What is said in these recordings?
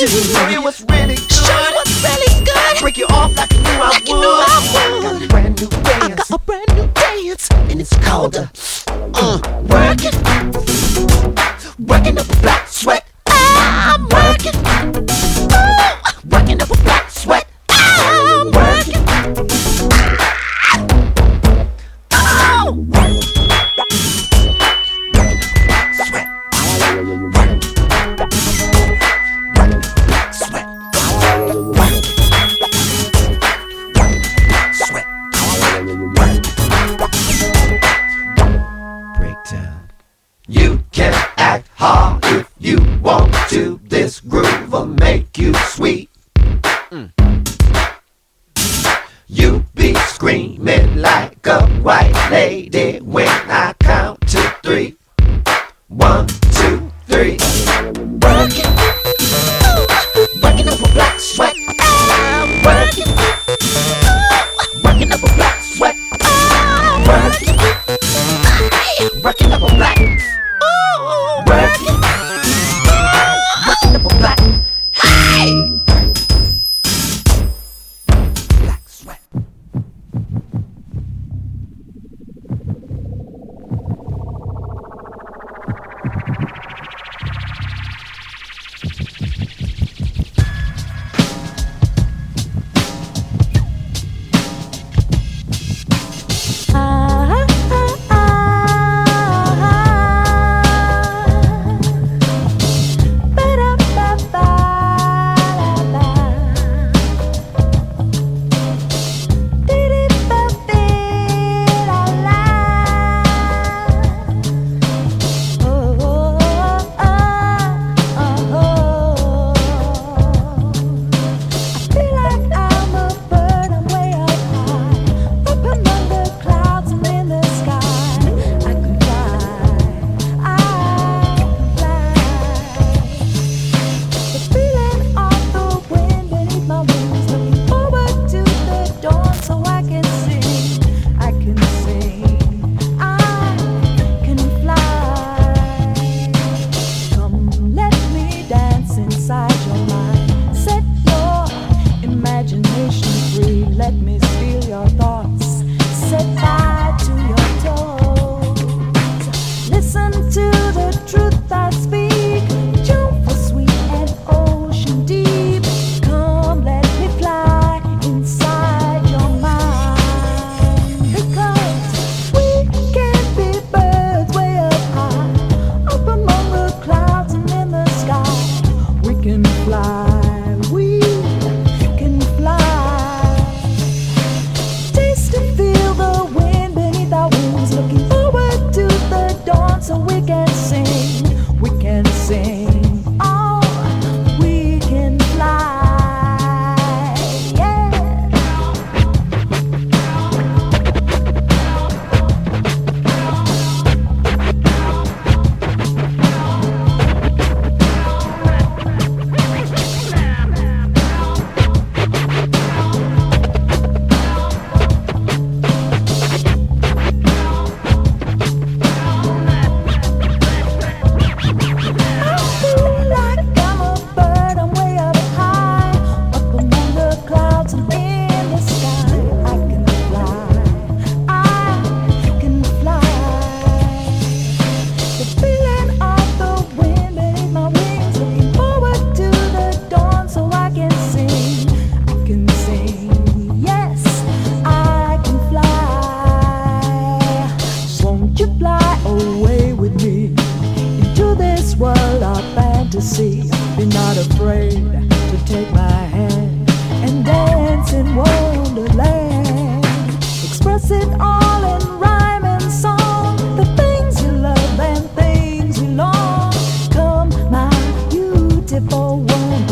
to Show you what's really good. Show you what's really good. Break you off like you knew I would. Knew I would. Got a brand new dance. I got a brand new dance, and it's called a uh, working, working the block. lá. all won't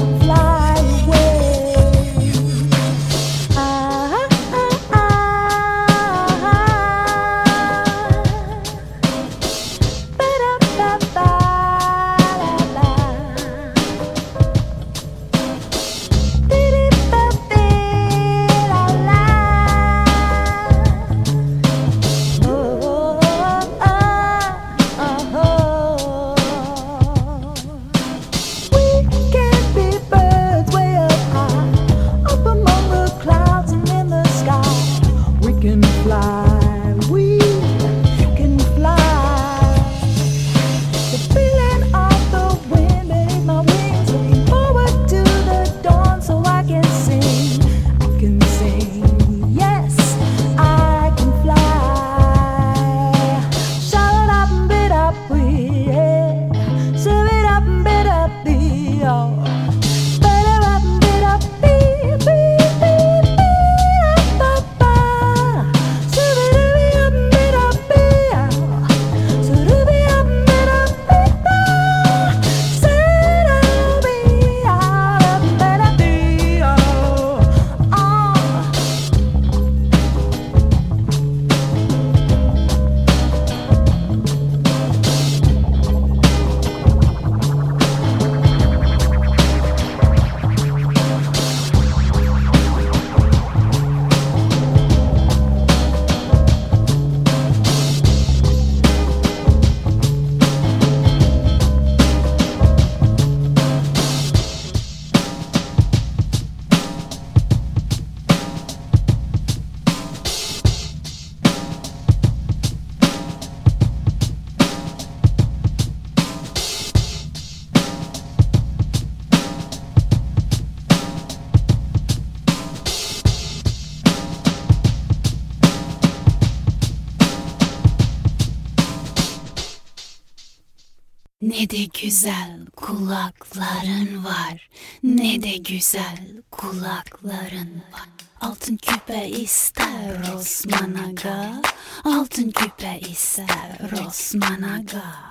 güzel kulakların var. Ne de güzel kulakların var. Altın küpe ister Osman Aga. Altın küpe ister Osman Aga.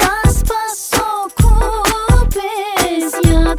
Pas pas o kupes ya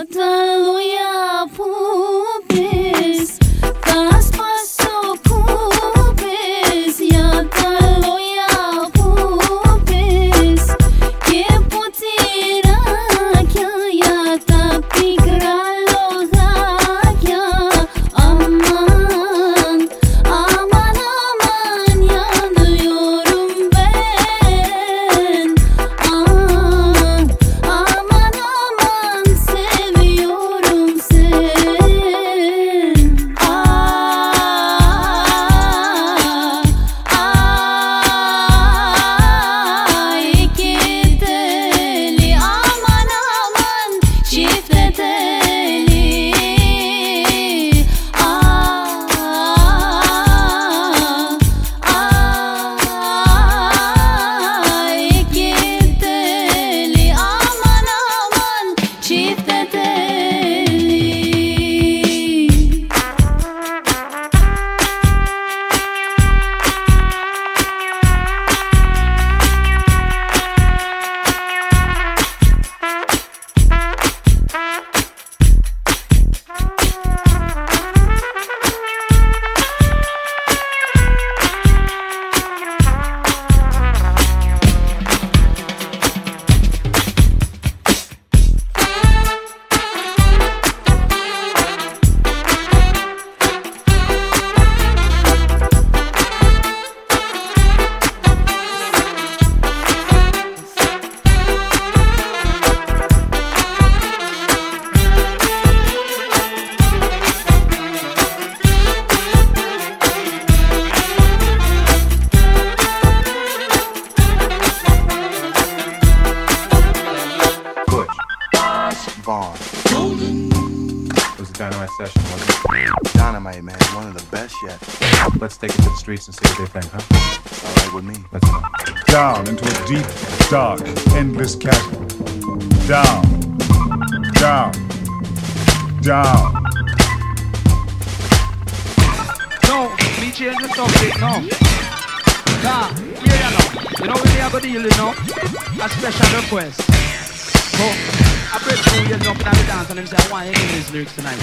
kupes lyrics tonight.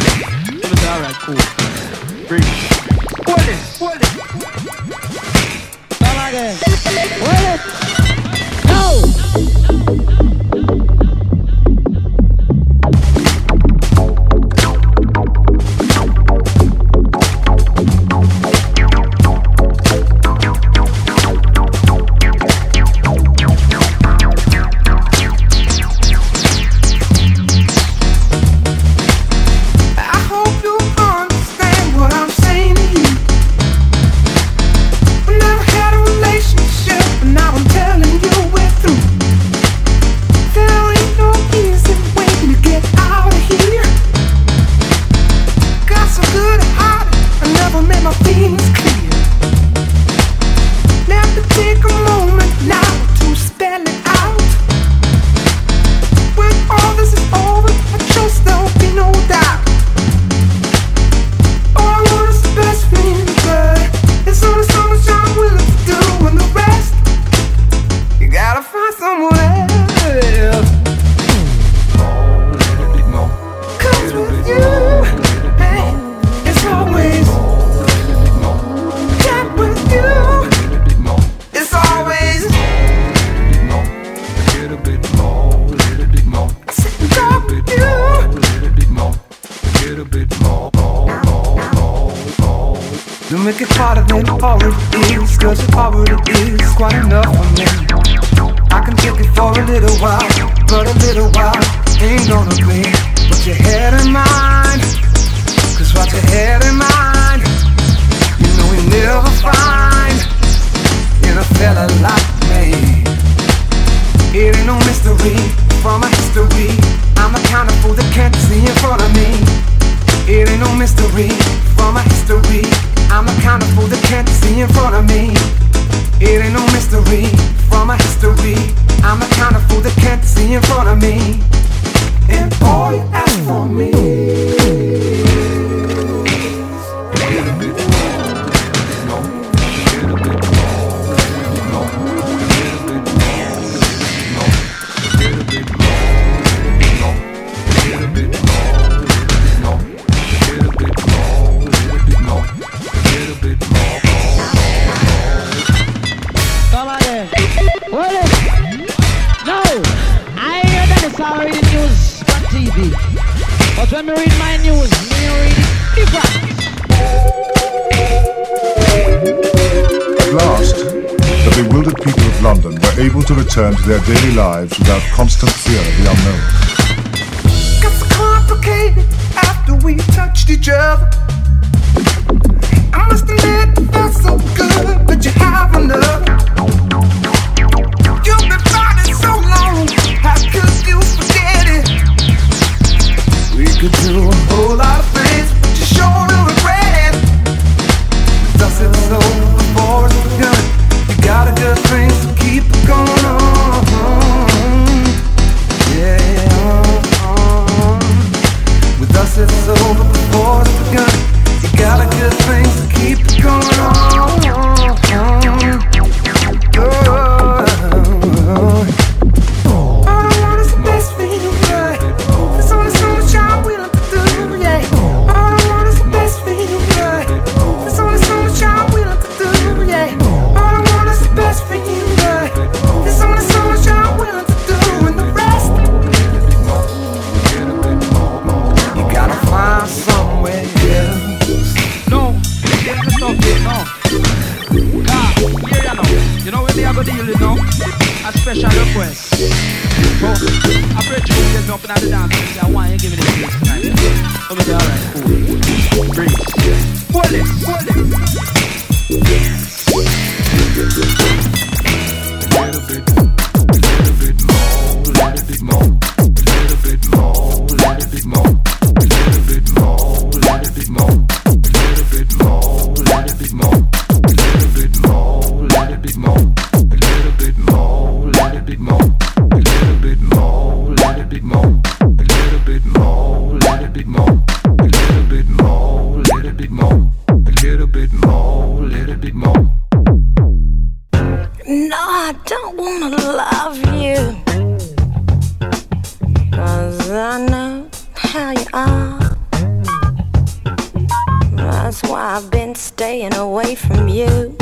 away from you.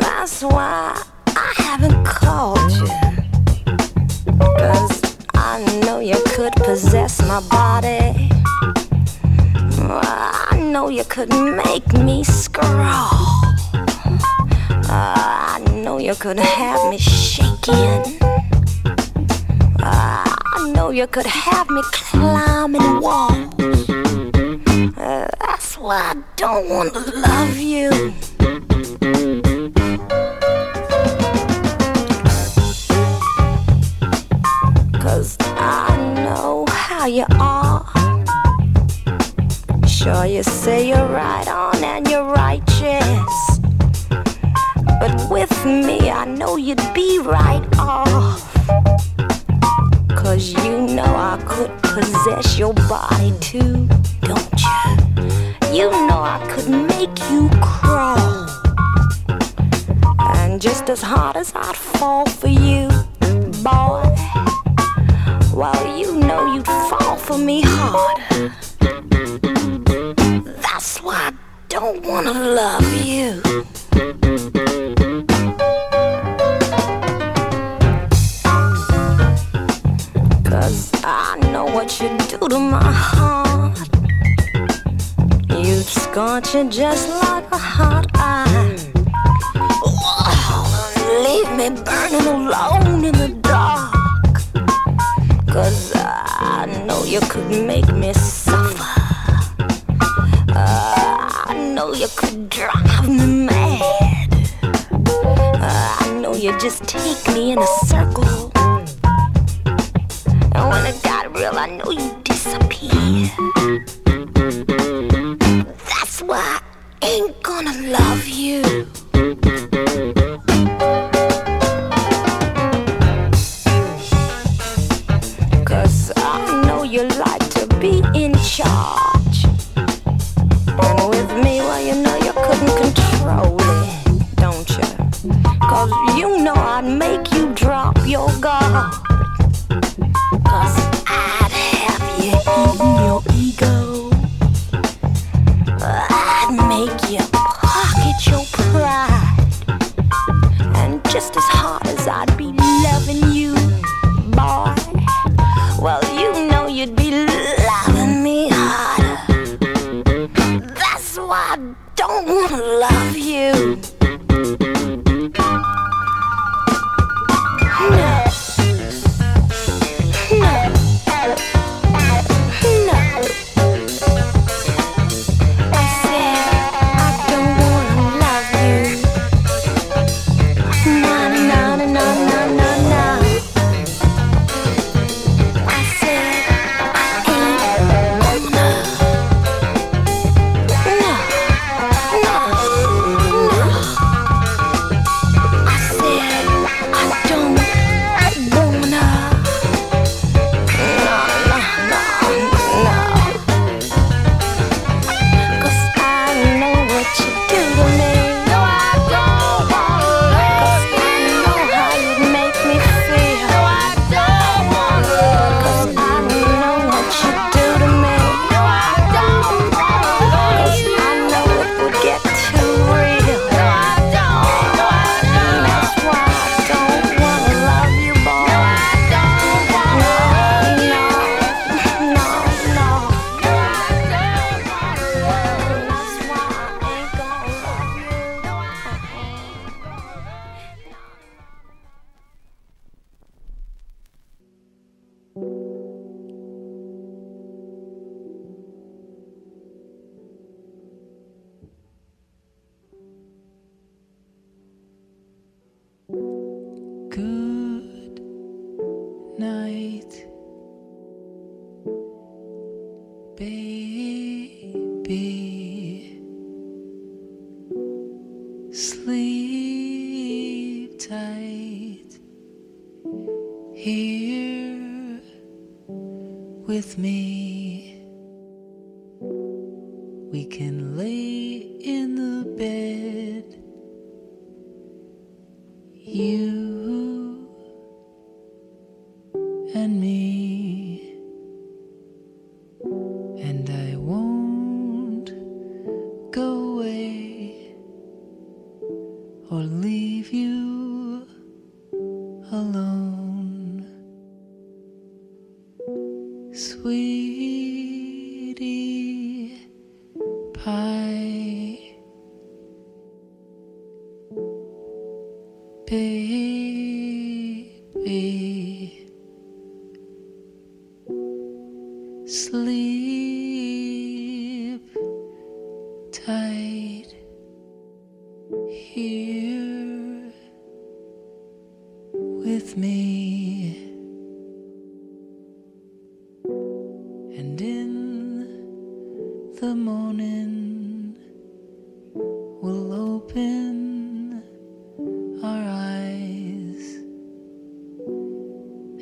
That's why I haven't called you. Cause I know you could possess my body. I know you could make me scrawl. I know you could have me shaking. I know you could have me climbing walls. Well, I don't want to love you. want you just like a hot eye. Leave me burning alone in the dark. Cause I know you could make me suffer. Uh, I know you could drive me mad. Uh, I know you just take me in a circle. night.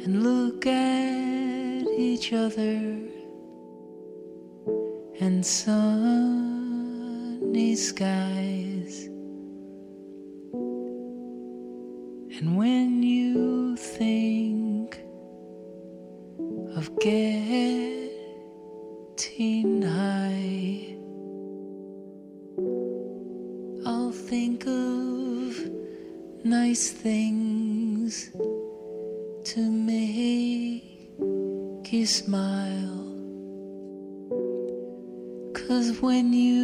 and look at each other and sunny skies. And when you think of getting high, I'll think of nice things. when you